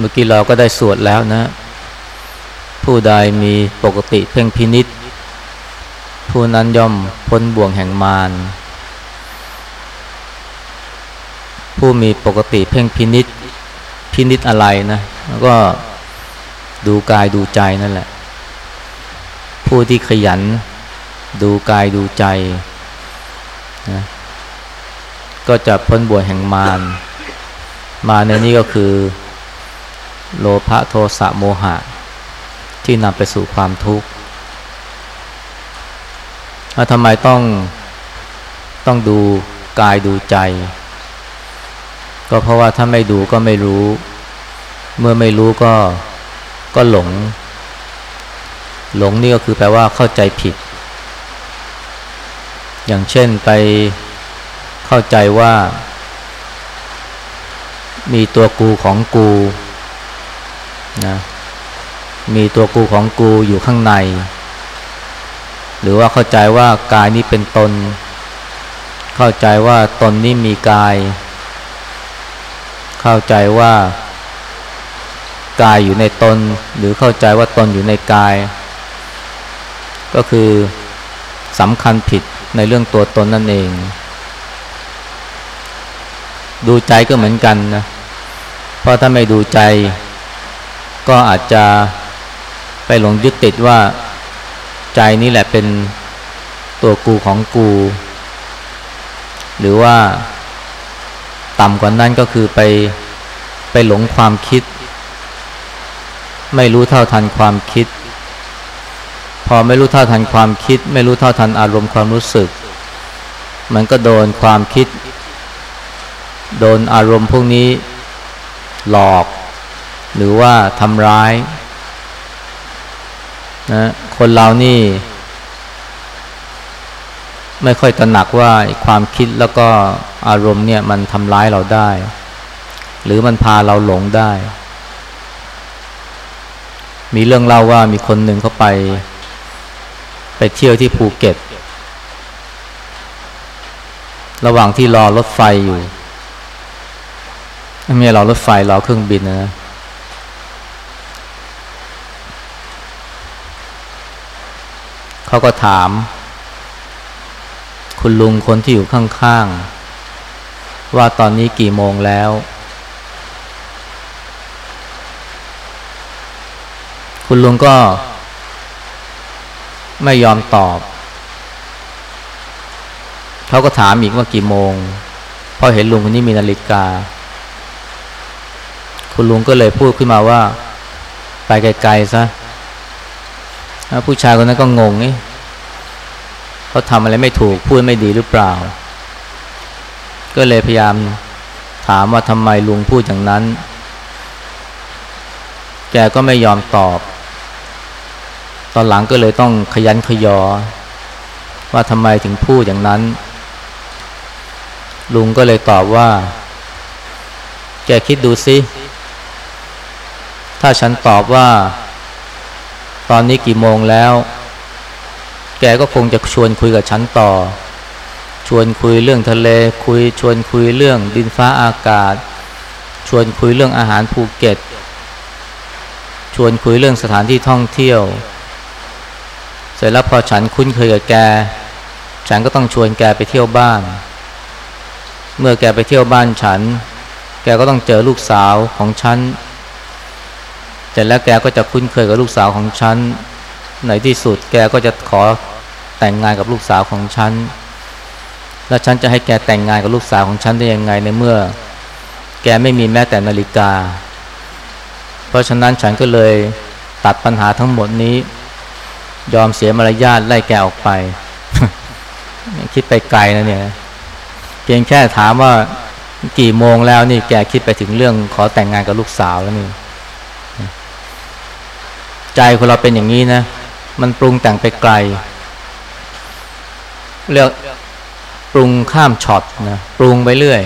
เมื่อกี้เราก็ได้สวดแล้วนะ ผู้ใดมีปกติเพ่งพินิษผู้นั้นย่อมพ้นบ่วงแห่งมารผู้มีปกติเพ่งพินิษพินิษอะไรนะแล้วก็ดูกายดูใจนั่นแหละ ผู้ที่ขยัน ดูกายดูใจนะก็จะพ้นบ่วงแห่งมารมาในนี้ก็คือ โลภะโทสะโมหะ ที่นำไปสู่ความทุกข์ทำไมต้องต้องดูกายดูใจ ก็เพราะว่าถ้าไม่ดูก็ไม่รู้ เมื่อไม่รู้ก็ก็หลง หลงนี่ก็คือแปลว่าเข้าใจผิด อย่างเช่นไปเข้าใจว่า มีตัวกูของกู นะมีตัวกูของกูอยู่ข้างใน หรือว่าเข้าใจว่ากายนี้เป็นตน เข้าใจว่าตนนี้มีกาย เข้าใจว่ากายอยู่ในตน หรือเข้าใจว่าตนอยู่ในกาย ก็คือสำคัญผิดในเรื่องตัวตนนั่นเอง ดูใจก็เหมือนกันนะ เพราะถ้าไม่ดูใจ ก็อาจจะไปหลงยึดติดว่าใจนี่แหละเป็นตัวกูของกู หรือว่าต่ำกว่านั้นก็คือไปไปหลงความคิด ไม่รู้เท่าทันความคิด พอไม่รู้เท่าทันความคิด ไม่รู้เท่าทันอารมณ์ความรู้สึก มันก็โดนความคิด โดนอารมณ์พวกนี้หลอก หรือว่าทำร้ายนะคนเรานี่ ไม่ค่อยตระหนักว่าความคิดแล้วก็อารมณ์เนี่ยมันทำร้ายเราได้ หรือมันพาเราหลงได้ มีเรื่องเล่าว่ามีคนหนึ่งเขาไป ไปเที่ยวที่ภูเก็ต ระหว่างที่รอรถไฟอยู่ไม่ใช่รอรถไฟรอเครื่องบินนะ เขาก็ถาม คุณลุงคนที่อยู่ข้างๆ ว่าตอนนี้กี่โมงแล้ว คุณลุงก็ ไม่ยอมตอบ เขาก็ถามอีกว่ากี่โมง เพราะเห็นลุงคนนี้มีนาฬิกา คุณลุงก็เลยพูดขึ้นมาว่า ไปไกลๆซะ ผู้ชายคนนั้นก็งงนี่เขาทำอะไรไม่ถูกพูดไม่ดีหรือเปล่า ก็เลยพยายามถามว่าทำไมลุงพูดอย่างนั้น แกก็ไม่ยอมตอบ ตอนหลังก็เลยต้องขยันขยอ ว่าทำไมถึงพูดอย่างนั้น ลุงก็เลยตอบว่า แกคิดดูสิ ถ้าฉันตอบว่า ตอนนี้กี่โมงแล้ว แกก็คงจะชวนคุยกับฉันต่อ ชวนคุยเรื่องทะเล คุยชวนคุยเรื่องดินฟ้าอากาศ ชวนคุยเรื่องอาหารภูเก็ต ชวนคุยเรื่องสถานที่ท่องเที่ยว เสร็จแล้วพอฉันคุ้นเคยกับแก ฉันก็ต้องชวนแกไปเที่ยวบ้าน เมื่อแกไปเที่ยวบ้านฉัน แกก็ต้องเจอลูกสาวของฉัน แต่แล้วแกก็จะคุ้นเคยกับลูกสาวของฉันในที่สุดแกก็จะขอแต่งงานกับลูกสาวของฉัน แล้วฉันจะให้แกแต่งงานกับลูกสาวของฉันได้ยังไงในเมื่อ แกไม่มีแม้แต่นาฬิกา เพราะฉะนั้นฉันก็เลยตัดปัญหาทั้งหมดนี้ ยอมเสียมารยาทไล่แกออกไป คิดไปไกลนะเนี่ย เพียงแค่ถามว่ากี่โมงแล้วนี่แกคิดไปถึงเรื่องขอแต่งงานกับลูกสาวแล้วนี่ ใจของเราเป็นอย่างนี้นะ มันปรุงแต่งไปไกล เรียกปรุงข้ามช็อตนะปรุงไปเรื่อย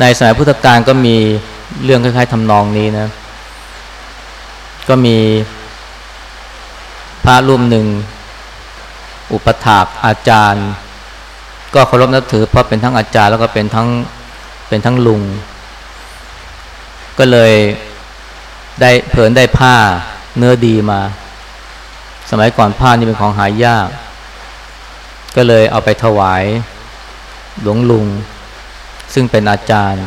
ในสมัยพุทธกาลก็มีเรื่องคล้ายๆทำนองนี้นะ ก็มีพระรูปหนึ่ง อุปถากอาจารย์ ก็เคารพนับถือเพราะเป็นทั้งอาจารย์แล้วก็เป็นทั้งเป็นทั้งลุง ก็เลย ได้เผินได้ผ้าเนื้อดีมา สมัยก่อนผ้านี่เป็นของหายาก ก็เลยเอาไปถวายหลวงลุง ซึ่งเป็นอาจารย์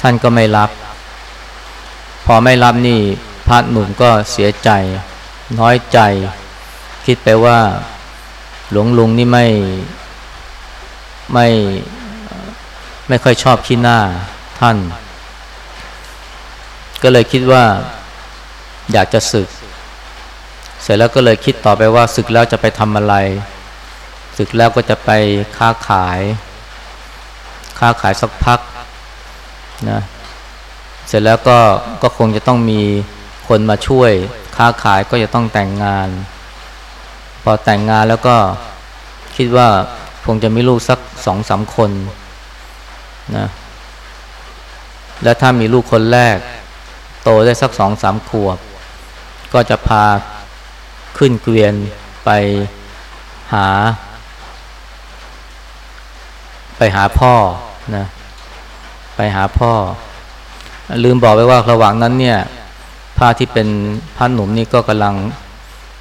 ท่านก็ไม่รับ พอไม่รับนี่พระหนุ่มก็เสียใจ น้อยใจ คิดไปว่า หลวงลุงนี่ไม่ไม่ไม่ค่อยชอบขี้หน้าท่าน ก็เลยคิดว่าอยากจะศึก เสร็จแล้วก็เลยคิดต่อไปว่าศึกแล้วจะไปทำอะไร ศึกแล้วก็จะไปค้าขาย ค้าขายสักพักนะเสร็จแล้วก็ก็คงจะต้องมีคนมาช่วย ค้าขายก็จะต้องแต่งงาน พอแต่งงานแล้วก็คิดว่าคงจะมีลูกสักสองสามคนนะแล้วถ้ามีลูกคนแรก โตได้สักสองสามขวบ ก็จะพาขึ้นเกวียนไปหา ไปหาพ่อนะไปหาพ่อ ลืมบอกไปว่าระหว่างนั้นเนี่ยพระที่เป็นพัดหนุ่มนี่ก็กำลัง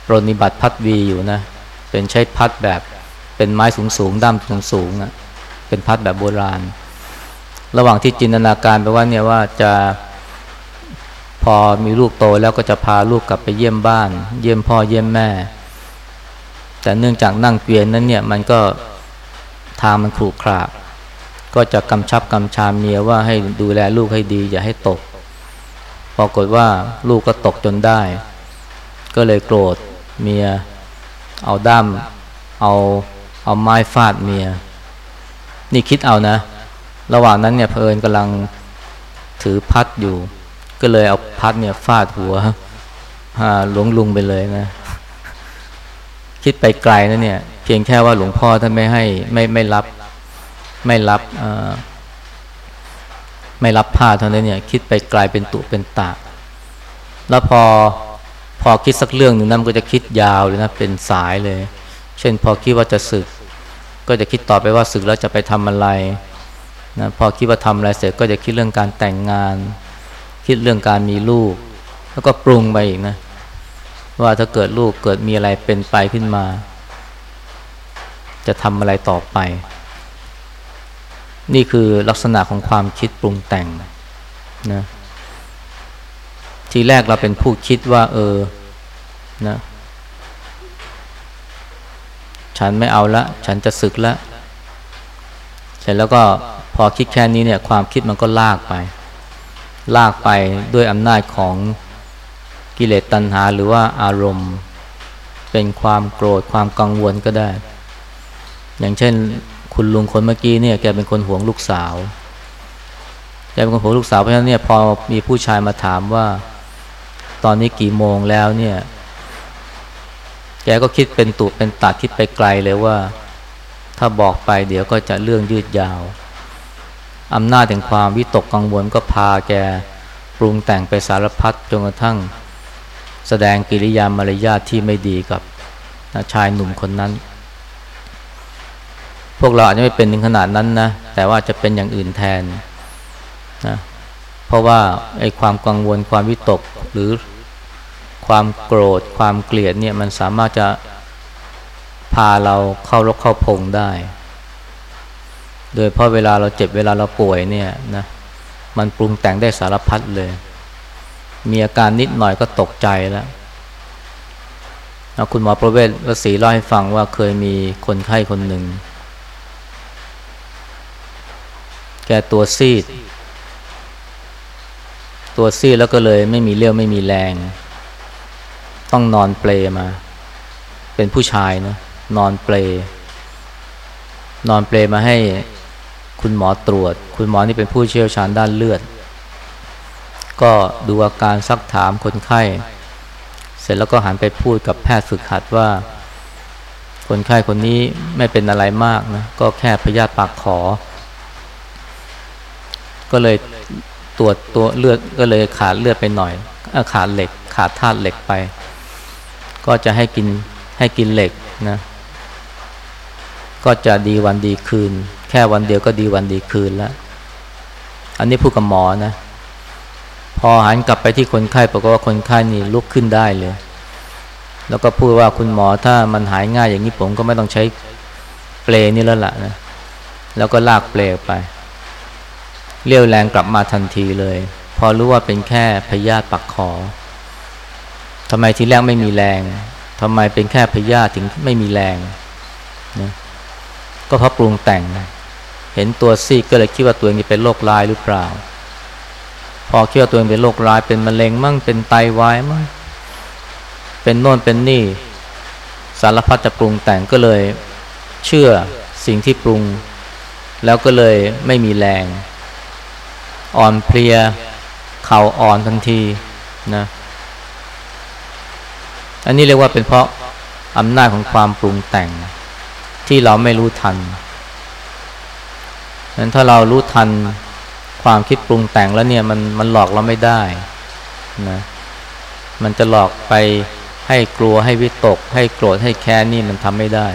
ปรนิบัติพัดวีอยู่นะ เป็นใช้พัดแบบเป็นไม้สูงสูงด้ามสูงสูงนะเป็นพัดแบบโบราณ ระหว่างที่จินตนาการไปว่าเนี่ยว่าจะ พอมีลูกโตแล้วก็จะพาลูกกลับไปเยี่ยมบ้าน เยี่ยมพ่อเยี่ยมแม่ แต่เนื่องจากนั่งเกวียนนั้นเนี่ยมันก็ทางมันขรุขระก็จะกำชับกำชาเมียว่าให้ดูแลลูกให้ดี อย่าให้ตกปรากฏว่าลูกก็ตกจนได้ ก็เลยโกรธเมีย เอาด้ามเอาเอาไม้ฟาดเมีย นี่คิดเอานะ ระหว่างนั้นเนี่ยเพลินกำลังถือพัดอยู่ ก็เลยเอาพัดเนี่ยฟาดหัวหลวงลุงไปเลยนะ คิดไปไกลนะเนี่ย เพียงแค่ว่าหลวงพ่อท่านไม่ให้ไม่ไม่รับ ไม่รับไม่รับผ้าเท่านั้นเนี่ย คิดไปไกลเป็นตุเป็นตาแล้วพอพอคิดสักเรื่องหนึ่งนั้นก็จะคิดยาวเลยนะเป็นสายเลย เช่น พอคิดว่าจะศึก ก็จะคิดต่อไปว่าศึกแล้วจะไปทำอะไรนะพอคิดว่าทำอะไรเสร็จก็จะคิดเรื่องการแต่งงาน คิดเรื่องการมีลูก แล้วก็ปรุงไปอีกนะ ว่าถ้าเกิดลูกเกิดมีอะไรเป็นไปขึ้นมา จะทำอะไรต่อไป นี่คือลักษณะของความคิดปรุงแต่งนะทีแรกเราเป็นผู้คิดว่า เออนะฉันไม่เอาละ ฉันจะศึกละเสร็จแล้วก็พอคิดแค่นี้เนี่ย ความคิดมันก็ลากไป ลากไปด้วยอำนาจของกิเลสตัณหาหรือว่าอารมณ์ เป็นความโกรธความกังวลก็ได้ อย่างเช่น คุณลุงคนเมื่อกี้เนี่ยแกเป็นคนห่วงลูกสาวแกเป็นคนห่วงลูกสาวเพราะฉะนั้นเนี่ยพอมีผู้ชายมาถามว่า ตอนนี้กี่โมงแล้วเนี่ย แกก็คิดเป็นตุเป็นตัดคิดไปไกลเลยว่า ถ้าบอกไปเดี๋ยวก็จะเรื่องยืดยาว อำนาจแห่งความวิตกกังวลก็พาแกปรุงแต่งไปสารพัดจนกระทั่ง แสดงกิริยามารยาทที่ไม่ดีกับชายหนุ่มคนนั้น พวกเราอาจจะไม่เป็นถึงขนาดนั้นนะ แต่ว่าจะเป็นอย่างอื่นแทนนะเพราะว่าไอ้ความกังวลความวิตกหรือความโกรธความเกลียดเนี่ยมันสามารถจะพาเราเข้ารกเข้าพงได้ โดยเพราะเวลาเราเจ็บเวลาเราป่วยเนี่ยนะมันปรุงแต่งได้สารพัดเลย มีอาการนิดหน่อยก็ตกใจแล้วคุณหมอประเวศวสีเล่าให้ฟังว่าเคยมีคนไข้คนหนึ่ง แกตัวซีด ตัวซีดแล้วก็เลยไม่มีเลี้ยวไม่มีแรง ต้องนอนเปลมา เป็นผู้ชายนะนอนเปลนอนเปลมาให้ คุณหมอตรวจ คุณหมอนี่เป็นผู้เชี่ยวชาญด้านเลือด ก็ดูอาการซักถามคนไข้ เสร็จแล้วก็หันไปพูดกับแพทย์ฝึกหัดว่า คนไข้คนนี้ไม่เป็นอะไรมากนะ ก็แค่พยาธิปากขอ ก็เลยตรวจตัวเลือดก็เลยขาดเลือดไปหน่อยขาดเหล็ก ขาดธาตุเหล็กไป ก็จะให้กินให้กินเหล็กนะ ก็จะดีวันดีคืน แค่วันเดียวก็ดีวันดีคืนแล้วอันนี้พูดกับหมอนะ พอหันกลับไปที่คนไข้ปรากฏว่าคนไข้นี่ลุกขึ้นได้เลย แล้วก็พูดว่าคุณหมอถ้ามันหายง่ายอย่างนี้ผมก็ไม่ต้องใช้เปลนี่แล้วล่ะนะแล้วก็ลากเปลไป เรียวแรงกลับมาทันทีเลย พอรู้ว่าเป็นแค่พยาธิปักคอทำไมทีแรกไม่มีแรงทำไมเป็นแค่พยาธิถึงไม่มีแรงนะก็เพราะปรุงแต่งนะ เห็นตัวซีกก็เลยคิดว่าตัวเองเป็นโรคร้ายหรือเปล่า พอคิดว่าตัวเองเป็นโรคร้ายเป็นมะเร็งมั่งเป็นไตวายมั่งเป็นโน่นเป็นนี่ สารพัดจะปรุงแต่งก็เลยเชื่อสิ่งที่ปรุง แล้วก็เลยไม่มีแรง อ่อนเพลียเข่าอ่อนทันทีนะอันนี้เรียกว่าเป็นเพราะอำนาจของความปรุงแต่งที่เราไม่รู้ทัน นั้นถ้าเรารู้ทันความคิดปรุงแต่งแล้วเนี่ยมันมันหลอกเราไม่ได้นะมันจะหลอกไปให้กลัวให้วิตก ให้โกรธให้แค้นนี่มันทำไม่ได้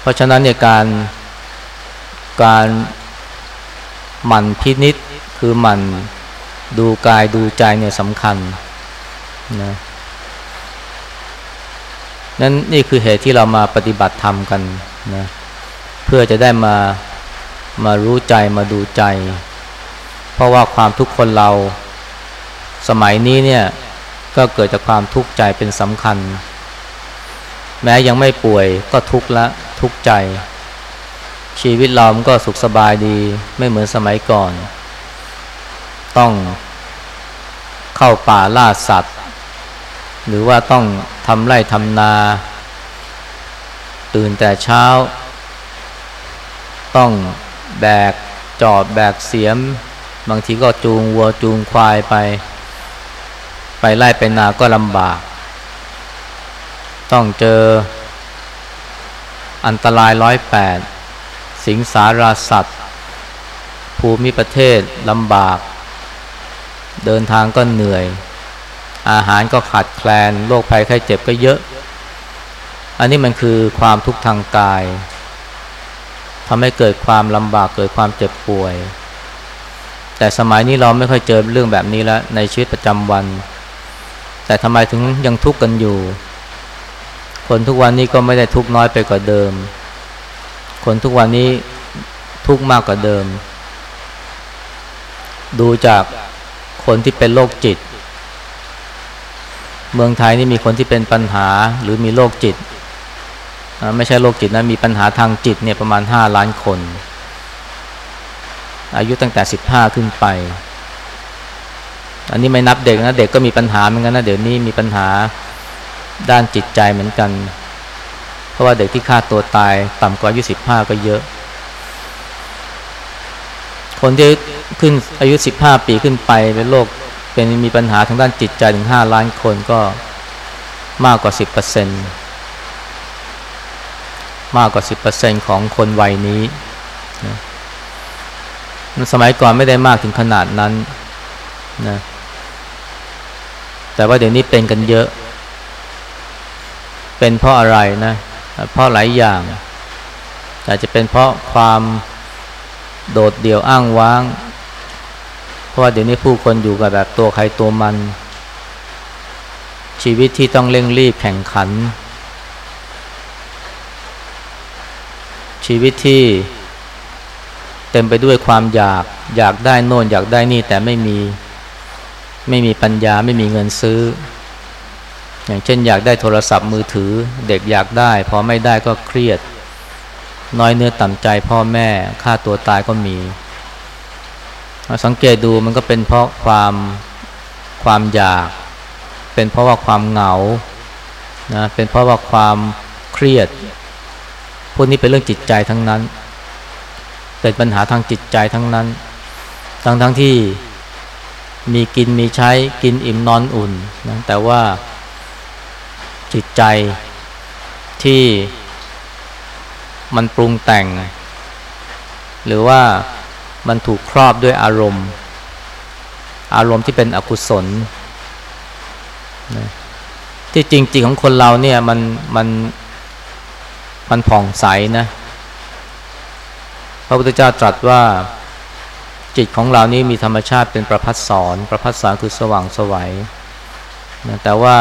เพราะฉะนั้นเนี่ยการการหมั่นพินิษคือหมั่นดูกายดูใจเนี่ยสำคัญนะนั่นนี่คือเหตุที่เรามาปฏิบัติธรรมกันนะเพื่อจะได้มามารู้ใจมาดูใจ เพราะว่าความทุกข์คนเราสมัยนี้เนี่ยก็เกิดจากความทุกข์ใจเป็นสำคัญ แม้ยังไม่ป่วยก็ทุกข์ละทุกข์ใจ ชีวิตเรามันก็สุขสบายดีไม่เหมือนสมัยก่อน ต้องเข้าป่าล่าสัตว์ หรือว่าต้องทำไร่ทำนา ตื่นแต่เช้า ต้องแบกจอบแบกเสียม บางทีก็จูงวัวจูงควายไป ไปไล่ไปนาก็ลำบาก ต้องเจออันตรายร้อยแปดสิงสาราสัตว์ ภูมิประเทศลำบาก เดินทางก็เหนื่อย อาหารก็ขาดแคลนโรคภัยไข้เจ็บก็เยอะ อันนี้มันคือความทุกข์ทางกาย ทำให้เกิดความลำบากเกิดความเจ็บป่วย แต่สมัยนี้เราไม่ค่อยเจอเรื่องแบบนี้แล้วในชีวิตประจำวัน แต่ทำไมถึงยังทุกข์กันอยู่ คนทุกวันนี้ก็ไม่ได้ทุกข์น้อยไปกว่าเดิม คนทุกวันนี้ทุกข์มากกว่าเดิม ดูจากคนที่เป็นโรคจิต เมืองไทยนี่มีคนที่เป็นปัญหาหรือมีโรคจิต ไม่ใช่โรคจิตนะมีปัญหาทางจิตเนี่ยประมาณห้าล้านคน อายุตั้งแต่สิบห้าขึ้นไป อันนี้ไม่นับเด็กนะ เด็กก็มีปัญหาเหมือนกันนะ เดี๋ยวนี้มีปัญหาด้านจิตใจเหมือนกัน เพราะว่าเด็กที่ฆ่าตัวตายต่ำกว่าอายุสิบห้าก็เยอะ คนที่ขึ้นอายุสิบห้าปีขึ้นไปเป็นโรคเป็นมีปัญหาทางด้านจิตใจถึงห้าล้านคนก็มากกว่าสิบเปอร์เซ็นต์ มากกว่า 10%ของคนวัยนี้นะสมัยก่อนไม่ได้มากถึงขนาดนั้นนะแต่ว่าเดี๋ยวนี้เป็นกันเยอะ เป็นเพราะอะไรนะ เพราะหลายอย่างอาจจะเป็นเพราะความโดดเดี่ยวอ้างว้าง เพราะว่าเดี๋ยวนี้ผู้คนอยู่กับแบบตัวใครตัวมัน ชีวิตที่ต้องเร่งรีบแข่งขัน ชีวิตที่เต็มไปด้วยความอยาก อยากได้โน่นอยากได้นี่แต่ไม่มีไม่มีปัญญาไม่มีเงินซื้อ อย่างเช่นอยากได้โทรศัพท์มือถือ เด็กอยากได้ พอไม่ได้ก็เครียด น้อยเนื้อต่ำใจพ่อแม่ฆ่าตัวตายก็มี สังเกตดูมันก็เป็นเพราะความความอยาก เป็นเพราะว่าความเหงานะเป็นเพราะว่าความเครียด วกนี้เป็นเรื่องจิตใจทั้งนั้น เป็นปัญหาทางจิตใจทั้งนั้น ทั้งทั้งที่มีกินมีใช้กินอิ่มนอนอุ่นนะแต่ว่าจิตใจที่มันปรุงแต่ง หรือว่ามันถูกครอบด้วยอารมณ์ อารมณ์ที่เป็นอกุศลนะที่จริงๆของคนเราเนี่ยมันมัน มันผ่องใสนะ พระพุทธเจ้าตรัสว่าจิตของเรานี้มีธรรมชาติเป็นประพัดสอนประพัดสอนคือสว่างสวัยนะแต่ว่า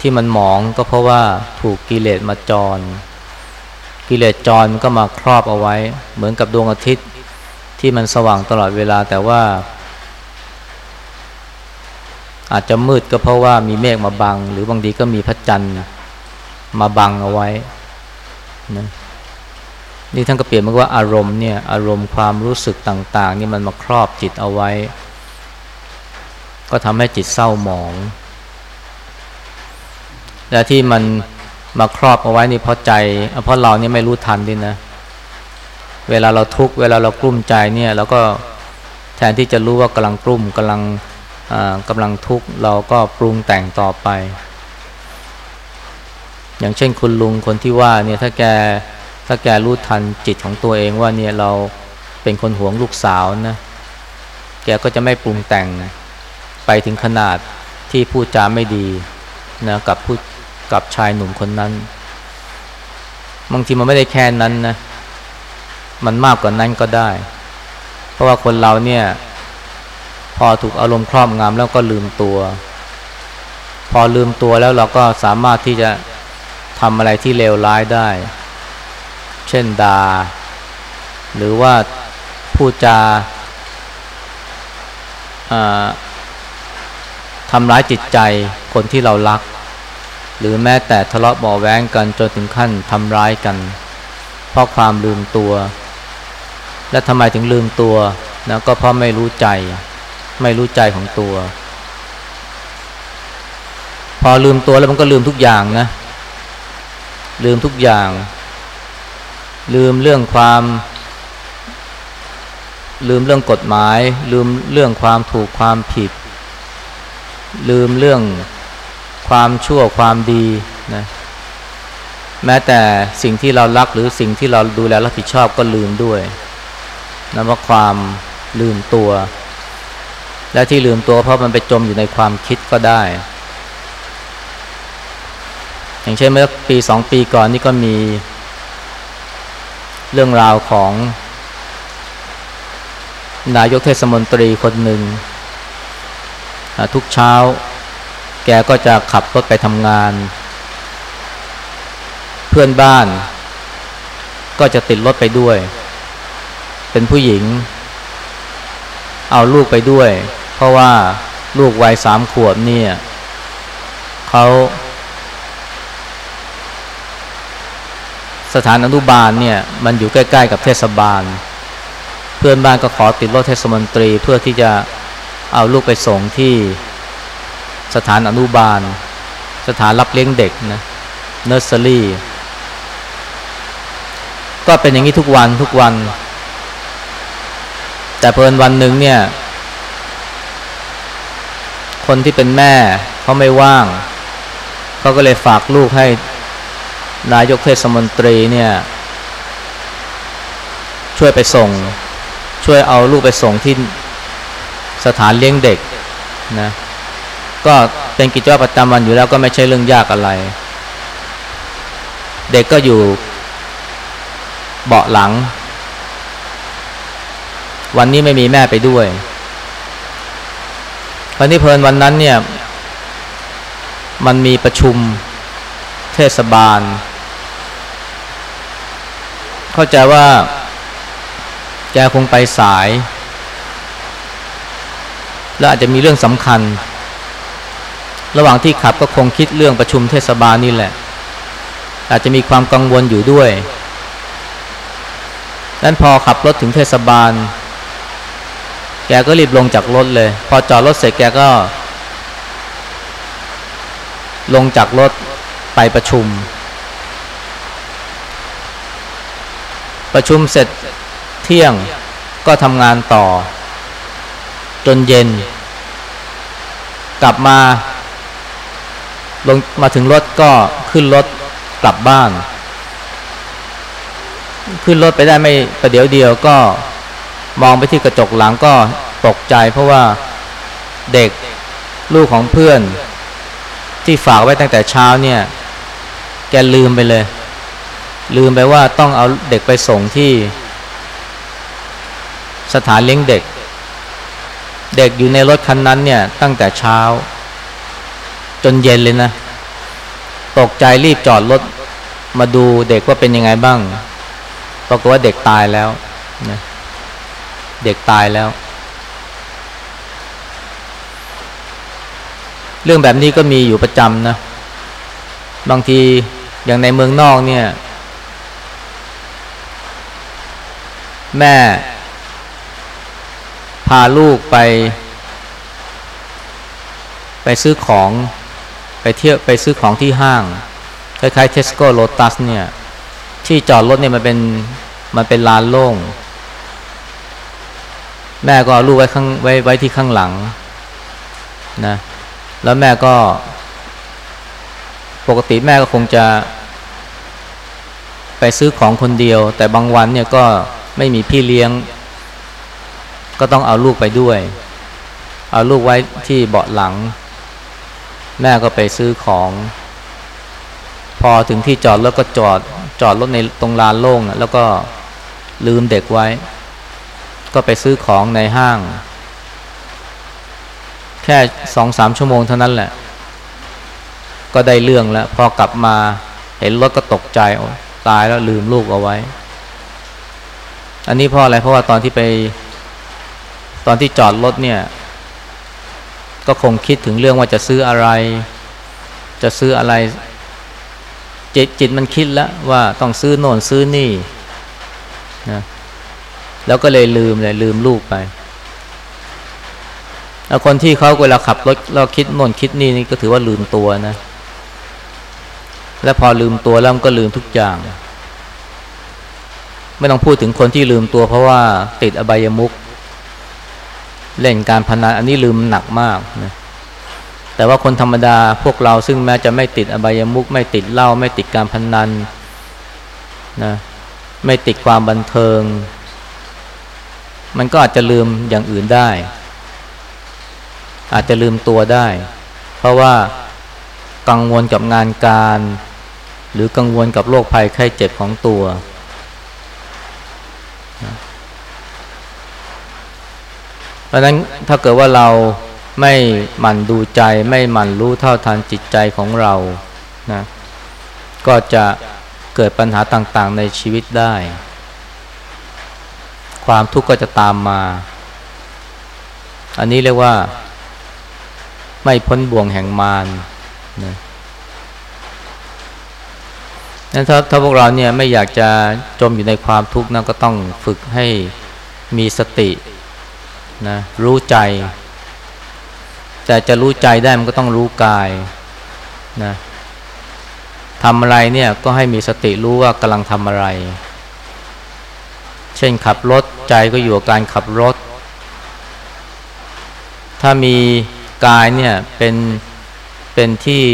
ที่มันหมองก็เพราะว่าถูกกิเลสมาจร กิเลสจรมันก็มาครอบเอาไว้ เหมือนกับดวงอาทิตย์ที่มันสว่างตลอดเวลาแต่ว่า อาจจะมืดก็เพราะว่ามีเมฆมาบัง หรือบางทีก็มีพระจันทร์มาบังเอาไว้ นะนี่ท่านก็เปลี่ยนมาว่าอารมณ์เนี่ยอารมณ์ความรู้สึกต่างๆนี่มันมาครอบจิตเอาไว้ ก็ทำให้จิตเศร้าหมอง และที่มันมาครอบเอาไว้นี่เพราะใจเพราะเราเนี่ยไม่รู้ทันดินะ เวลาเราทุกข์เวลาเรากลุ้มใจเนี่ยเราก็แทนที่จะรู้ว่ากำลังกลุ้มกำลังกำลังทุกข์เราก็ปรุงแต่งต่อไป อย่างเช่นคุณลุงคนที่ว่าเนี่ยถ้าแกถ้าแกรู้ทันจิตของตัวเองว่าเนี่ยเราเป็นคนหวงลูกสาวนะแกก็จะไม่ปรุงแต่งไปถึงขนาดที่พูดจาไม่ดีนะกับผู้กับชายหนุ่มคนนั้นบางทีมันไม่ได้แค่นั้นนะมันมากกว่านั้นก็ได้ เพราะว่าคนเราเนี่ย พอถูกอารมณ์ครอบงำแล้วก็ลืมตัว พอลืมตัวแล้วเราก็สามารถที่จะ ทำอะไรที่เลวร้ายได้ เช่นดา่าหรือว่าพูดจาทำร้ายจิตใจคนที่เรารัก หรือแม้แต่ทะเลาะบ่อแว้งกันจนถึงขั้นทำร้ายกัน เพราะความลืมตัว และทำไมถึงลืมตัวนะก็เพราะไม่รู้ใจ ไม่รู้ใจของตัว พอลืมตัวแล้วมันก็ลืมทุกอย่างนะ ลืมทุกอย่าง ลืมเรื่องความ ลืมเรื่องกฎหมาย ลืมเรื่องความถูกความผิด ลืมเรื่องความชั่วความดีนะแม้แต่สิ่งที่เรารักหรือสิ่งที่เราดูแลรับผิดชอบก็ลืมด้วยนะว่าความลืมตัว และที่ลืมตัวเพราะมันไปจมอยู่ในความคิดก็ได้ อย่างเช่นเมื่อปีสองปีก่อนนี่ก็มีเรื่องราวของ นายกเทศมนตรีคนหนึ่ง ทุกเช้า แกก็จะขับรถไปทำงาน เพื่อนบ้าน ก็จะติดรถไปด้วย เป็นผู้หญิง เอาลูกไปด้วย เพราะว่าลูกวัยสามขวบเนี่ยเขา สถานอนุบาลเนี่ยมันอยู่ใกล้ๆกับเทศบาล เพื่อนบ้านก็ขอติดรถเทศมนตรีเพื่อที่จะเอาลูกไปส่งที่สถานอนุบาล สถานรับเลี้ยงเด็กนะเนอร์เซอรี่ก็เป็นอย่างนี้ทุกวันทุกวัน แต่เพลินวันหนึ่งเนี่ย คนที่เป็นแม่เขาไม่ว่างเขาก็เลยฝากลูกให้ นายกเทศมนตรีเนี่ยช่วยไปส่ง ช่วยเอาลูกไปส่งที่สถานเลี้ยงเด็กนะก็เป็นกิจวัตรประจำวันอยู่แล้วก็ไม่ใช่เรื่องยากอะไร เด็กก็อยู่เบาะหลัง วันนี้ไม่มีแม่ไปด้วยวันนี้เพลินวันนั้นเนี่ยมันมีประชุมเทศบาล เข้าใจว่า แกคงไปสาย และอาจจะมีเรื่องสำคัญ ระหว่างที่ขับก็คงคิดเรื่องประชุมเทศบาลนี่แหละ อาจจะมีความกังวลอยู่ด้วยนั้นพอขับรถถึงเทศบาล แกก็รีบลงจากรถเลย พอจอดรถเสร็จแกก็ ลงจากรถไปประชุม ประชุมเสร็จเที่ยงก็ทำงานต่อ จนเย็น กลับมาลงมาถึงรถก็ขึ้นรถกลับบ้าน ขึ้นรถไปได้ไม่ประเดี๋ยวเดียวก็มองไปที่กระจกหลังก็ตกใจ เพราะว่าเด็กลูกของเพื่อน ที่ฝากไว้ตั้งแต่เช้าเนี่ย แกลืมไปเลย ลืมไปว่าต้องเอาเด็กไปส่งที่ สถานเลี้ยงเด็ก เด็กอยู่ในรถคันนั้นเนี่ย ตั้งแต่เช้า จนเย็นเลยนะ ตกใจรีบจอดรถมาดูเด็กว่าเป็นยังไงบ้างปรากฏว่าเด็กตายแล้วนะเด็กตายแล้ว เรื่องแบบนี้ก็มีอยู่ประจำนะ บางทีอย่างในเมืองนอกเนี่ย แม่ พาลูกไป ไปซื้อของไปเที่ยวไปซื้อของที่ห้าง คล้ายๆเทสโก้โลตัสเนี่ย ที่จอดรถเนี่ยมันเป็นมันเป็นลานโล่ง แม่ก็เอาลูกไว้ข้างไว้ไว้ที่ข้างหลังนะแล้วแม่ก็ ปกติแม่ก็คงจะ ไปซื้อของคนเดียว แต่บางวันเนี่ยก็ ไม่มีพี่เลี้ยง ก็ต้องเอาลูกไปด้วย เอาลูกไว้ที่เบาะหลัง แม่ก็ไปซื้อของ พอถึงที่จอดแล้วก็จอดจอดรถในตรงลานโล่งแล้วก็ลืมเด็กไว้ ก็ไปซื้อของในห้าง แค่สองสามชั่วโมงเท่านั้นแหละ ก็ได้เรื่องแล้ว พอกลับมาเห็นรถก็ตกใจตายแล้วลืมลูกเอาไว้ อันนี้เพราะอะไรเพราะว่าตอนที่ไปตอนที่จอดรถเนี่ย ก็คงคิดถึงเรื่องว่าจะซื้ออะไร จะซื้ออะไร จิตจิตมันคิดแล้วว่าต้องซื้อโน่นซื้อนี่นะแล้วก็เลยลืมเลยลืมลูกไปแล้วคนที่เขาเวลาขับรถเราคิดโน่นคิดนี่นี่ก็ถือว่าลืมตัวนะ และพอลืมตัวแล้วมันก็ลืมทุกอย่าง ไม่ต้องพูดถึงคนที่ลืมตัวเพราะว่าติดอบายมุกเล่นการพนันอันนี้ลืมหนักมากนะแต่ว่าคนธรรมดาพวกเราซึ่งแม้จะไม่ติดอบายมุกไม่ติดเหล้าไม่ติดการพนันนะไม่ติดความบันเทิง มันก็อาจจะลืมอย่างอื่นได้ อาจจะลืมตัวได้ เพราะว่ากังวลกับงานการ หรือกังวลกับโรคภัยไข้เจ็บของตัว เพราะนั้นถ้าเกิดว่าเราไม่หมั่นดูใจ ไม่หมั่นรู้เท่าทันจิตใจของเรานะก็จะเกิดปัญหาต่างๆในชีวิตได้ ความทุกข์ก็จะตามมา อันนี้เรียกว่า ไม่พ้นบ่วงแห่งมารนะ นั้นถ้าถ้าพวกเราเนี่ยไม่อยากจะจมอยู่ในความทุกข์นะก็ต้องฝึกให้มีสตินะรู้ใจ แต่จะรู้ใจได้มันก็ต้องรู้กายนะทำอะไรเนี่ยก็ให้มีสติรู้ว่ากำลังทำอะไร เช่นขับรถใจก็อยู่กับการขับรถ ถ้ามีกายเนี่ยเป็นเป็นที่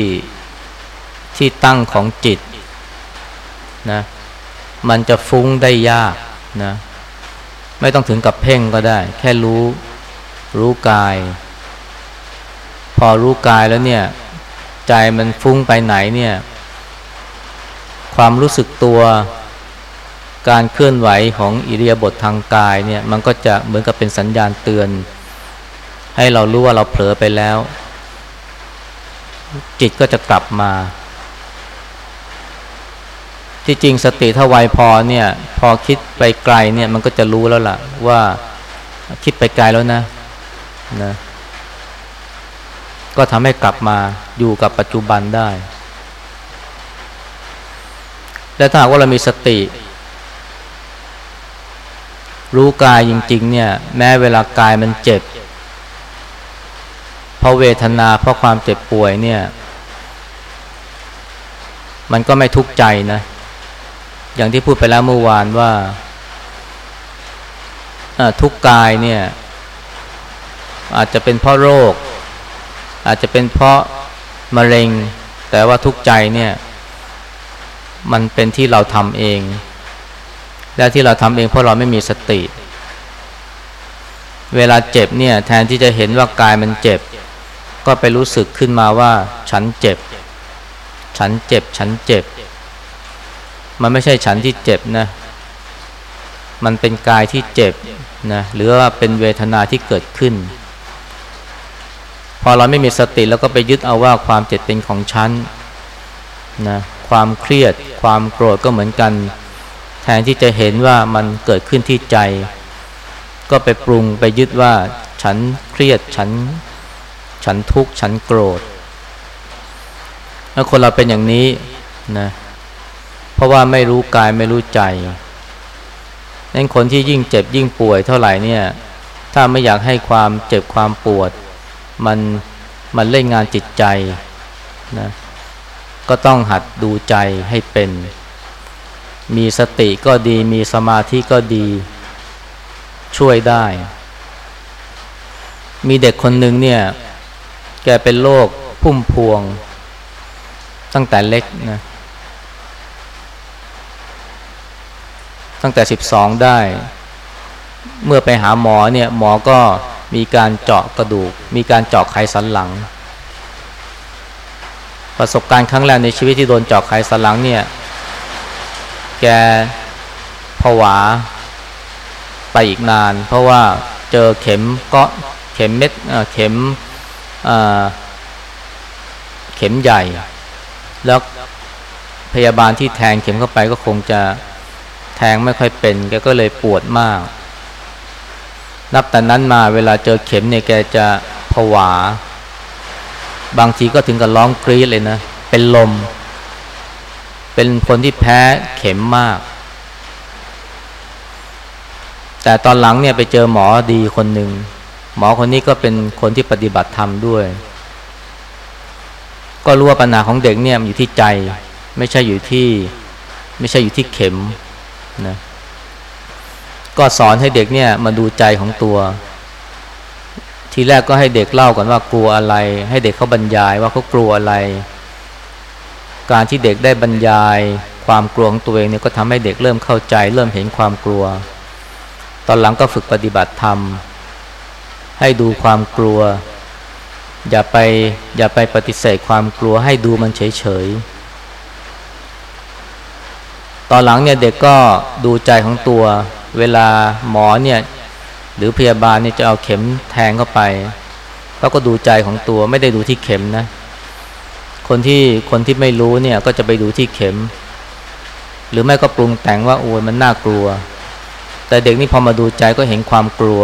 ที่ตั้งของจิต นะมันจะฟุ้งได้ยากนะไม่ต้องถึงกับเพ่งก็ได้ แค่รู้รู้กาย พอรู้กายแล้วเนี่ย ใจมันฟุ้งไปไหนเนี่ย ความรู้สึกตัวการเคลื่อนไหวของอิริยาบถทางกายเนี่ย มันก็จะเหมือนกับเป็นสัญญาณเตือน ให้เรารู้ว่าเราเผลอไปแล้ว จิตก็จะกลับมา ที่จริงสติถ้าไวพอเนี่ยพอคิดไปไกลเนี่ยมันก็จะรู้แล้วล่ะ ว่าคิดไปไกลแล้วนะนะก็ทำให้กลับมาอยู่กับปัจจุบันได้ และถ้าหากว่าเรามีสติ รู้กายจริง ๆ เนี่ย แม้เวลากายมันเจ็บเพราะเวทนาเพราะความเจ็บป่วยเนี่ย มันก็ไม่ทุกข์ใจนะ อย่างที่พูดไปแล้วเมื่อวานว่าทุกกายเนี่ย อาจจะเป็นเพราะโรค อาจจะเป็นเพราะมะเร็ง แต่ว่าทุกใจเนี่ย มันเป็นที่เราทำเอง และที่เราทำเองเพราะเราไม่มีสติ เวลาเจ็บเนี่ย แทนที่จะเห็นว่ากายมันเจ็บ ก็ไปรู้สึกขึ้นมาว่า ฉันเจ็บ ฉันเจ็บ ฉันเจ็บ มันไม่ใช่ฉันที่เจ็บนะ มันเป็นกายที่เจ็บนะหรือว่าเป็นเวทนาที่เกิดขึ้น พอเราไม่มีสติแล้วก็ไปยึดเอาว่าความเจ็บเป็นของฉันนะความเครียด ความโกรธก็เหมือนกัน แทนที่จะเห็นว่ามันเกิดขึ้นที่ใจ ก็ไปปรุงไปยึดว่าฉันเครียดฉัน ฉันทุกข์ฉันโกรธถ้าคนเราเป็นอย่างนี้นะเพราะว่าไม่รู้กายไม่รู้ใจนั้นคนที่ยิ่งเจ็บยิ่งป่วยเท่าไหร่เนี่ย ถ้าไม่อยากให้ความเจ็บความปวด มันมันเล่นงานจิตใจนะก็ต้องหัดดูใจให้เป็น มีสติก็ดีมีสมาธิก็ดี ช่วยได้ มีเด็กคนหนึ่งเนี่ย แกเป็นโรคพุ่มพวง ตั้งแต่เล็กนะ ตั้งแต่สิบสองได้ เมื่อไปหาหมอเนี่ยหมอก็มีการเจาะกระดูก มีการเจาะไขสันหลัง ประสบการณ์ครั้งแรกในชีวิตที่โดนเจาะไขสันหลังเนี่ย แกผวาไปอีกนาน เพราะว่าเจอเข็มก็เข็มเม็ดเข็มเข็มใหญ่ แล้วพยาบาลที่แทงเข็มเข้าไปก็คงจะ แทงไม่ค่อยเป็นแกก็เลยปวดมาก นับแต่นั้นมาเวลาเจอเข็มเนี่ยแกจะผวา บางทีก็ถึงกับร้องกรี๊ดเลยนะ เป็นลม เป็นคนที่แพ้เข็มมาก แต่ตอนหลังเนี่ยไปเจอหมอดีคนหนึ่ง หมอคนนี้ก็เป็นคนที่ปฏิบัติธรรมด้วย ก็รู้ว่าปัญหาของเด็กเนี่ยมันอยู่ที่ใจ ไม่ใช่อยู่ที่ ไม่ใช่อยู่ที่เข็ม นะก็สอนให้เด็กเนี่ยมาดูใจของตัว ทีแรกก็ให้เด็กเล่าก่อนว่ากลัวอะไร ให้เด็กเขาบรรยายว่าเขากลัวอะไร การที่เด็กได้บรรยาย ความกลัวของตัวเองเนี่ยก็ทำให้เด็กเริ่มเข้าใจ เริ่มเห็นความกลัว ตอนหลังก็ฝึกปฏิบัติธรรม ให้ดูความกลัว อย่าไปอย่าไปปฏิเสธความกลัวให้ดูมันเฉยๆ ตอนหลังเนี่ยเด็กก็ดูใจของตัว เวลาหมอเนี่ยหรือพยาบาลเนี่ยจะเอาเข็มแทงเข้าไปเขาก็ดูใจของตัวไม่ได้ดูที่เข็มนะ คนที่คนที่ไม่รู้เนี่ยก็จะไปดูที่เข็ม หรือไม่ก็ปรุงแต่งว่าโอ้ยมันน่ากลัว แต่เด็กนี่พอมาดูใจก็เห็นความกลัว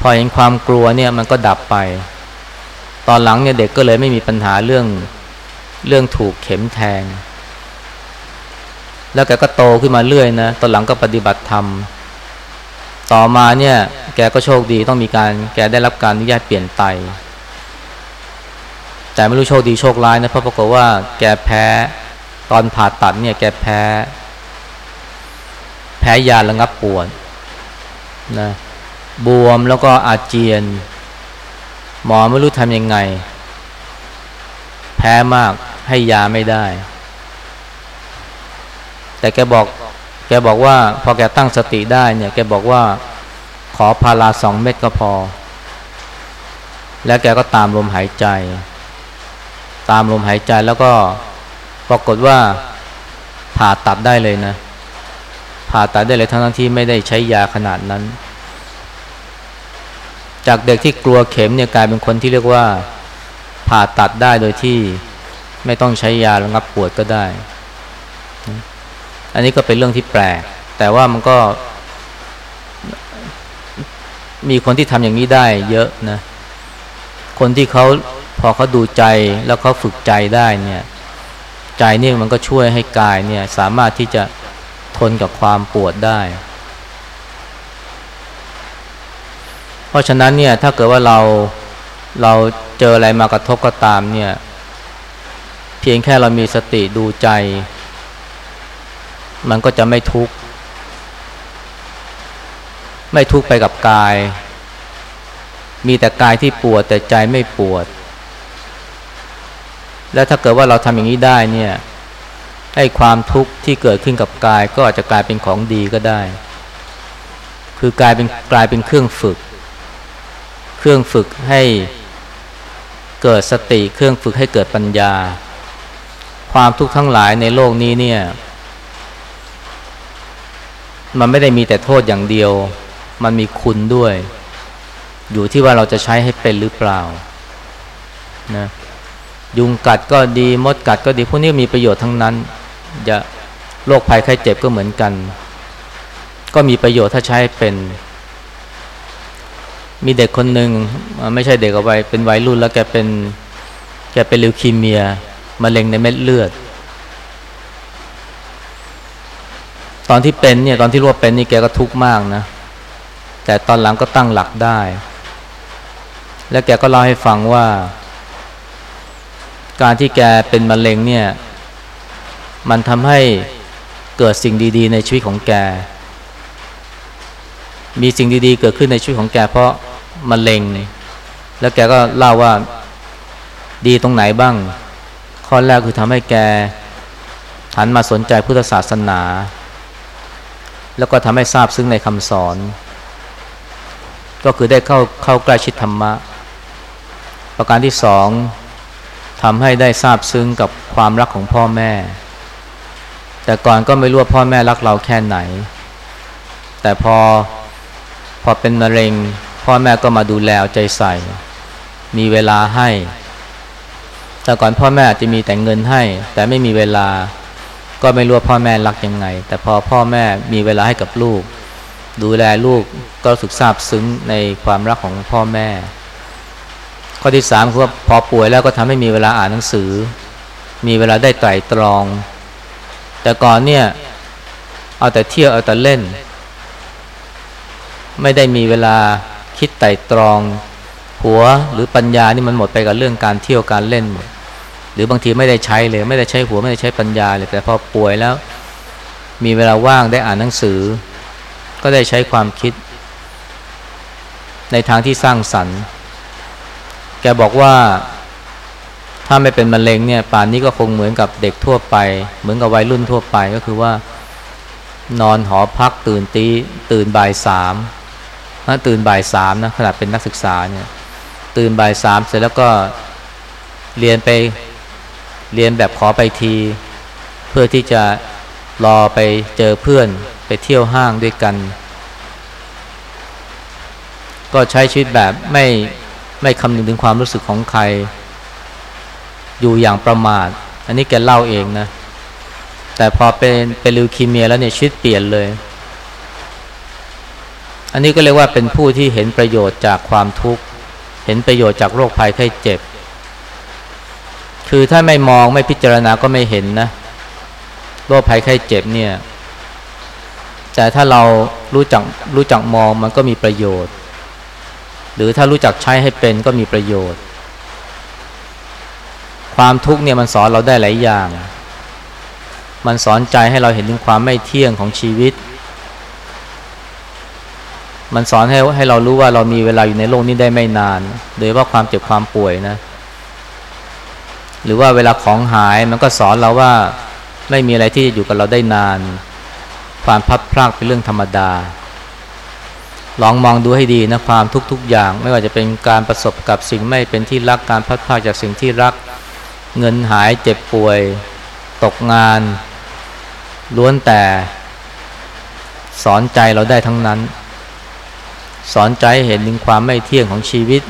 พอเห็นความกลัวเนี่ยมันก็ดับไป ตอนหลังเนี่ยเด็กก็เลยไม่มีปัญหาเรื่องเรื่องถูกเข็มแทง แล้วแกก็โตขึ้นมาเรื่อยนะตอนหลังก็ปฏิบัติธรรม ต่อมาเนี่ย แกก็โชคดีต้องมีการแกได้รับการอนุญาตเปลี่ยนไต แต่ไม่รู้โชคดีโชคร้ายนะเพราะปรากฏว่าแกแพ้ตอนผ่าตัดเนี่ยแกแพ้ แพ้ยาระงับปวดนะบวมแล้วก็อาเจียน หมอไม่รู้ทำยังไง แพ้มากให้ยาไม่ได้ แต่แกบอก แกบอกว่า พอแกตั้งสติได้เนี่ย แกบอกว่าขอพาราสองเม็ดก็พอ แล้วแกก็ตามลมหายใจ ตามลมหายใจแล้วก็ปรากฏว่าผ่าตัดได้เลยนะ ผ่าตัดได้เลยทั้งที่ไม่ได้ใช้ยาขนาดนั้น จากเด็กที่กลัวเข็มเนี่ยกลายเป็นคนที่เรียกว่า ผ่าตัดได้โดยที่ไม่ต้องใช้ยาระงับปวดก็ได้ อันนี้ก็เป็นเรื่องที่แปลก แต่ว่ามันก็ มีคนที่ทำอย่างนี้ได้ เยอะนะ คนที่เขาพอเขาดูใจแล้วเขาฝึกใจได้เนี่ย ใจนี่มันก็ช่วยให้กายเนี่ย สามารถที่จะทนกับความปวดได้ เพราะฉะนั้นเนี่ย ถ้าเกิดว่าเราเราเจออะไรมากระทบก็ตามเนี่ย เพียงแค่เรามีสติดูใจ มันก็จะไม่ทุกข์ ไม่ทุกข์ไปกับกาย มีแต่กายที่ปวดแต่ใจไม่ปวด แล้วถ้าเกิดว่าเราทำอย่างนี้ได้เนี่ยให้ความทุกข์ที่เกิดขึ้นกับกายก็อาจจะกลายเป็นของดีก็ได้ คือกลายเป็นกลายเป็นเครื่องฝึก เครื่องฝึกให้เกิดสติเครื่องฝึกให้เกิดปัญญา ความทุกข์ทั้งหลายในโลกนี้เนี่ย มันไม่ได้มีแต่โทษอย่างเดียว มันมีคุณด้วย อยู่ที่ว่าเราจะใช้ให้เป็นหรือเปล่านะยุงกัดก็ดีมดกัดก็ดีพวกนี้มีประโยชน์ทั้งนั้นจะโรคภัยไข้เจ็บก็เหมือนกัน ก็มีประโยชน์ถ้าใช้เป็น มีเด็กคนหนึ่งไม่ใช่เด็กเอาไว้เป็นวัยรุ่นแล้วแกเป็นแกเป็นลิวคีเมียมะเร็งในเม็ดเลือด ตอนที่เป็นเนี่ยตอนที่รู้ว่าเป็นนี่แกก็ทุกข์มากนะ แต่ตอนหลังก็ตั้งหลักได้ แล้วแกก็เล่าให้ฟังว่า การที่แกเป็นมะเร็งเนี่ย มันทำให้เกิดสิ่งดี ๆ ในชีวิตของแก มีสิ่งดีๆ เกิดขึ้นในชีวิตของแกเพราะมะเร็ง แล้วแกก็เล่าว่าดีตรงไหนบ้าง ข้อแรกคือทำให้แกหันมาสนใจพุทธศาสนา แล้วก็ทำให้ทราบซึ้งในคำสอน ก็คือได้เข้าเข้าใกล้ชิดธรรมะ ประการที่สองทำให้ได้ทราบซึ้งกับความรักของพ่อแม่ แต่ก่อนก็ไม่รู้ว่าพ่อแม่รักเราแค่ไหน แต่พอพอเป็นมะเร็ง พ่อแม่ก็มาดูแลใจใส่ มีเวลาให้ แต่ก่อนพ่อแม่อาจจะมีแต่เงินให้ แต่ไม่มีเวลา ก็ไม่รู้ว่าพ่อแม่รักยังไง แต่พอพ่อแม่มีเวลาให้กับลูก ดูแลลูกก็สึกซาบซึ้งในความรักของพ่อแม่ ข้อที่สามคือว่าพอป่วยแล้วก็ทำให้มีเวลาอ่านหนังสือ มีเวลาได้ไตร่ตรอง แต่ก่อนเนี่ยเอาแต่เที่ยวเอาแต่เล่น ไม่ได้มีเวลาคิดไต่ตรอง หัวหรือปัญญานี่มันหมดไปกับเรื่องการเที่ยวการเล่นหมด รือบางทีไม่ได้ใช้เลย ไม่ได้ใช้หัวไม่ได้ใช้ปัญญาเลยแต่พอป่วยแล้ว มีเวลาว่างได้อ่านหนังสือ ก็ได้ใช้ความคิด ในทางที่สร้างสรรค์ แกบอกว่าถ้าไม่เป็นมะเร็งเนี่ยป่านนี้ก็คงเหมือนกับเด็กทั่วไป เหมือนกับวัยรุ่นทั่วไปก็คือว่า นอนหอพักตื่นตีตื่นบ่ายสามถ้าตื่นบ่ายสามนะขนาดเป็นนักศึกษาเนี่ยตื่นบ่ายสามเสร็จแล้วก็เรียนไป เรียนแบบขอไปที เพื่อที่จะรอไปเจอเพื่อนไปเที่ยวห้างด้วยกัน ก็ใช้ชีวิตแบบไม่ไม่คำนึงถึงความรู้สึกของใคร อยู่อย่างประมาท อันนี้แกเล่าเองนะ แต่พอเป็นเป็นลิวคีเมียแล้วเนี่ยชีวิตเปลี่ยนเลย อันนี้ก็เรียกว่าเป็นผู้ที่เห็นประโยชน์จากความทุกข์ เห็นประโยชน์จากโรคภัยไข้เจ็บ คือถ้าไม่มองไม่พิจารณาก็ไม่เห็นนะโรคภัยไข้เจ็บเนี่ย แต่ถ้าเรารู้จักรู้จักมองมันก็มีประโยชน์ หรือถ้ารู้จักใช้ให้เป็นก็มีประโยชน์ ความทุกข์เนี่ยมันสอนเราได้หลายอย่าง มันสอนใจให้เราเห็นถึงความไม่เที่ยงของชีวิต มันสอนให้ให้เรารู้ว่าเรามีเวลาอยู่ในโลกนี้ได้ไม่นาน โดยว่าความเจ็บความป่วยนะ หรือว่าเวลาของหายมันก็สอนเราว่าไม่มีอะไรที่จะอยู่กับเราได้นาน ความพัดพลากเป็นเรื่องธรรมดา ลองมองดูให้ดีนะความทุกๆอย่าง ไม่ว่าจะเป็นการประสบกับสิ่งไม่เป็นที่รักการพัดพลากจากสิ่งที่รัก เงินหายเจ็บป่วย ตกงาน ล้วนแต่ สอนใจเราได้ทั้งนั้น สอนใจเห็นถึงความไม่เที่ยงของชีวิต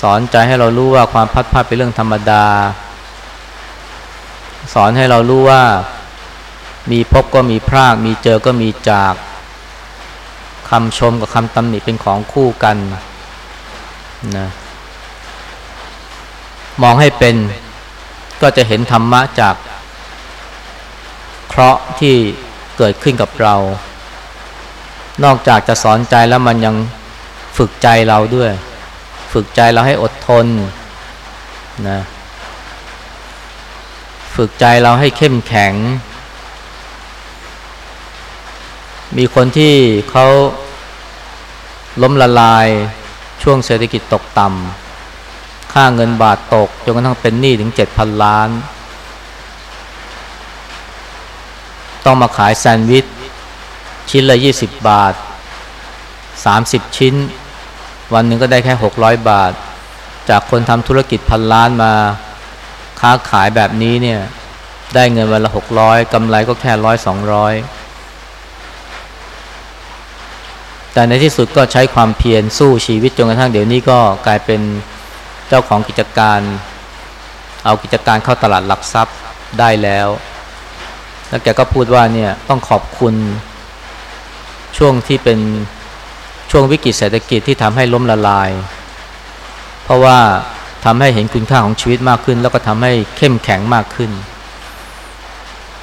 สอนใจให้เรารู้ว่าความพัดพาดเป็นเรื่องธรรมดา สอนให้เรารู้ว่ามีพบก็มีพราก มีเจอก็มีจากคำชมกับคำตำหนิเป็นของคู่กันนะมองให้เป็นก็จะเห็นธรรมะจาก เคราะห์ที่เกิดขึ้นกับเรา นอกจากจะสอนใจแล้วมันยังฝึกใจเราด้วย ฝึกใจเราให้อดทนนะฝึกใจเราให้เข้มแข็ง มีคนที่เขาล้มละลายช่วงเศรษฐกิจตกต่ำค่าเงินบาทตกจนกระทั่งเป็นหนี้ถึงเจ็ดพันล้าน ต้องมาขายแซนด์วิช ชิ้นละยี่สิบบาทสามสิบชิ้น วันหนึ่งก็ได้แค่หกร้อยบาท จากคนทำธุรกิจพันล้านมาค้าขายแบบนี้เนี่ยได้เงินวันละหกร้อยกำไรก็แค่ร้อยสองร้อยแต่ในที่สุดก็ใช้ความเพียรสู้ชีวิตจนกระทั่งเดี๋ยวนี้ก็กลายเป็นเจ้าของกิจการ เอากิจการเข้าตลาดหลักทรัพย์ได้แล้ว แล้วแกก็พูดว่าเนี่ยต้องขอบคุณช่วงที่เป็น ช่วงวิกฤตเศรษฐกิจที่ทำให้ล้มละลาย เพราะว่าทำให้เห็นคุณค่าของชีวิตมากขึ้น แล้วก็ทำให้เข้มแข็งมากขึ้น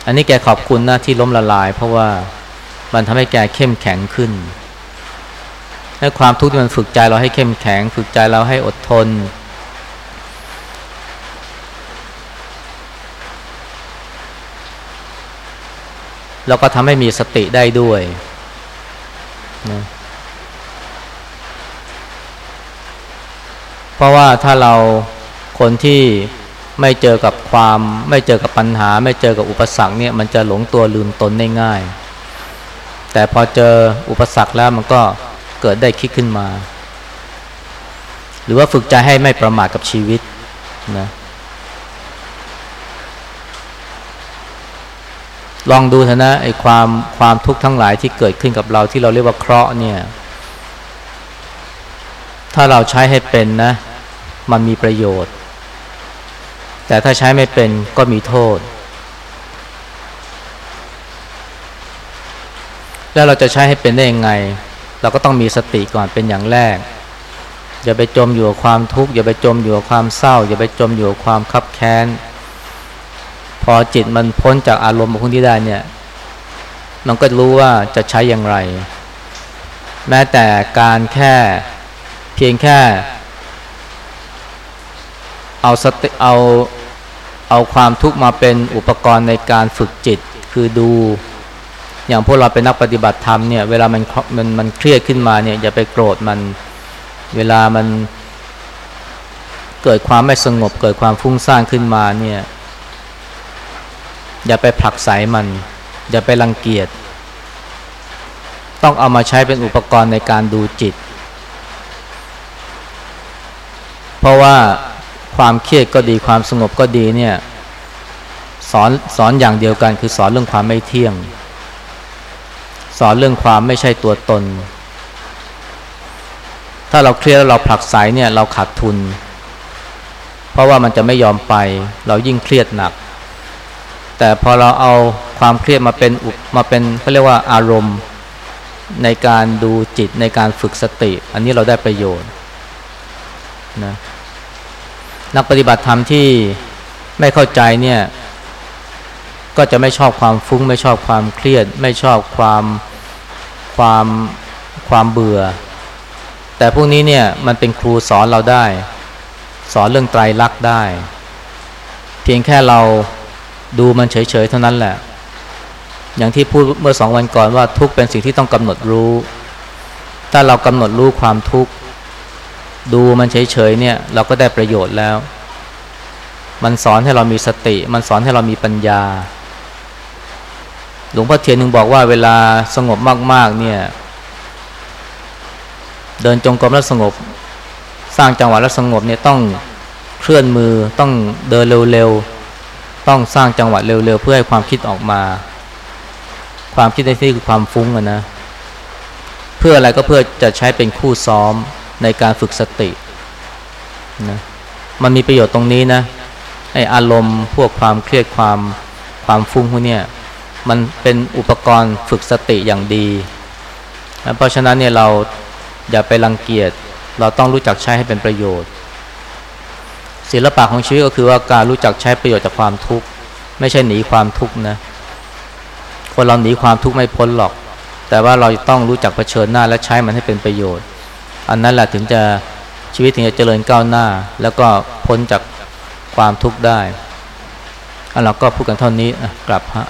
อันนี้แกขอบคุณนะที่ล้มละลาย เพราะว่ามันทำให้แกเข้มแข็งขึ้นให้ความทุกข์มันฝึกใจเราให้เข้มแข็ง ฝึกใจเราให้อดทน แล้วก็ทำให้มีสติได้ด้วยนะเพ ราะว่าถ้าเราคนที่ไม่เจอกับความ ไม่เจอกับปัญหา ไม่เจอกับอุปสรรคเนี่ยมันจะหลงตัวลืมตนได้ง่าย แต่พอเจออุปสรรคแล้วมันก็เกิดได้คิดขึ้นมา หรือว่าฝึกใจให้ไม่ประมาทกับชีวิตนะลองดูเถอะนะไอ้ความความทุกข์ทั้งหลายที่เกิดขึ้นกับเราที่เราเรียกว่าเคราะห์เนี่ย ถ้าเราใช้ให้เป็นนะ มันมีประโยชน์ แต่ถ้าใช้ไม่เป็นก็มีโทษ แล้วเราจะใช้ให้เป็นได้ยังไง เราก็ต้องมีสติก่อนเป็นอย่างแรก อย่าไปจมอยู่กับความทุกข์อย่าไปจมอยู่กับความเศร้า อย่าไปจมอยู่กับความคับแค้น พอจิตมันพ้นจากอารมณ์พวกนี้ได้เนี่ยมันก็รู้ว่าจะใช้อย่างไร แม้แต่การแค่เพียงแค่ เอาสติเอาเอาความทุกข์มาเป็นอุปกรณ์ในการฝึกจิต คือดู อย่างพวกเราเป็นนักปฏิบัติธรรมเนี่ยเวลามันมันมันเครียดขึ้นมาเนี่ยอย่าไปโกรธมันเวลามันเกิดความไม่สงบเกิดความฟุ้งซ่านขึ้นมาเนี่ยอย่าไปผลักไสมัน อย่าไปรังเกียจต้องเอามาใช้เป็นอุปกรณ์ในการดูจิต เพราะว่า ความเครียดก็ดีความสงบก็ดีเนี่ยสอนสอนอย่างเดียวกัน คือสอนเรื่องความไม่เที่ยง สอนเรื่องความไม่ใช่ตัวตน ถ้าเราเครียดแล้วเราผลักไสเนี่ยเราขาดทุน เพราะว่ามันจะไม่ยอมไป เรายิ่งเครียดหนัก แต่พอเราเอาความเครียดมาเป็นมาเป็นเขาเรียกว่าอารมณ์ในการดูจิตในการฝึกสติ อันนี้เราได้ประโยชน์นะ นักปฏิบัติธรรมที่ไม่เข้าใจเนี่ย ก็จะไม่ชอบความฟุ้ง ไม่ชอบความเครียด ไม่ชอบความความความเบื่อ แต่พวกนี้เนี่ยมันเป็นครูสอนเราได้ สอนเรื่องไตรลักษณ์ได้ เพียงแค่เราดูมันเฉยๆเท่านั้นแหละ อย่างที่พูดเมื่อสองวันก่อนว่าทุกเป็นสิ่งที่ต้องกำหนดรู้ ถ้าเรากำหนดรู้ความทุกข์ ดูมันเฉยๆเนี่ยเราก็ได้ประโยชน์แล้ว มันสอนให้เรามีสติ มันสอนให้เรามีปัญญา หลวงพ่อเทียนหนึ่งบอกว่าเวลาสงบมากๆเนี่ย เดินจงกรมแล้วสงบ สร้างจังหวะแล้วสงบเนี่ยต้องเคลื่อนมือต้องเดินเร็วๆ ต้องสร้างจังหวะเร็วๆ เพื่อให้ความคิดออกมา ความคิดในที่คือความฟุ้งอะนะ เพื่ออะไรก็เพื่อจะใช้เป็นคู่ซ้อม ในการฝึกสตินะมันมีประโยชน์ตรงนี้นะไออารมณ์พวกความเครียดความความฟุ้งพวกนี้มันเป็นอุปกรณ์ฝึกสติอย่างดีนะเพราะฉะนั้นเนี่ยเราอย่าไปรังเกียจเราต้องรู้จักใช้ให้เป็นประโยชน์ ศิลปะของชีวิตก็คือว่าการรู้จักใช้ประโยชน์จากความทุกข์ไม่ใช่หนีความทุกข์นะคนเราหนีความทุกข์ไม่พ้นหรอก แต่ว่าเราต้องรู้จักเผชิญหน้าและใช้มันให้เป็นประโยชน์ อันนั้นแหละถึงจะชีวิตถึงจะเจริญก้าวหน้า แล้วก็พ้นจากความทุกข์ได้อันเราก็พูดกันเท่านี้กลับฮะ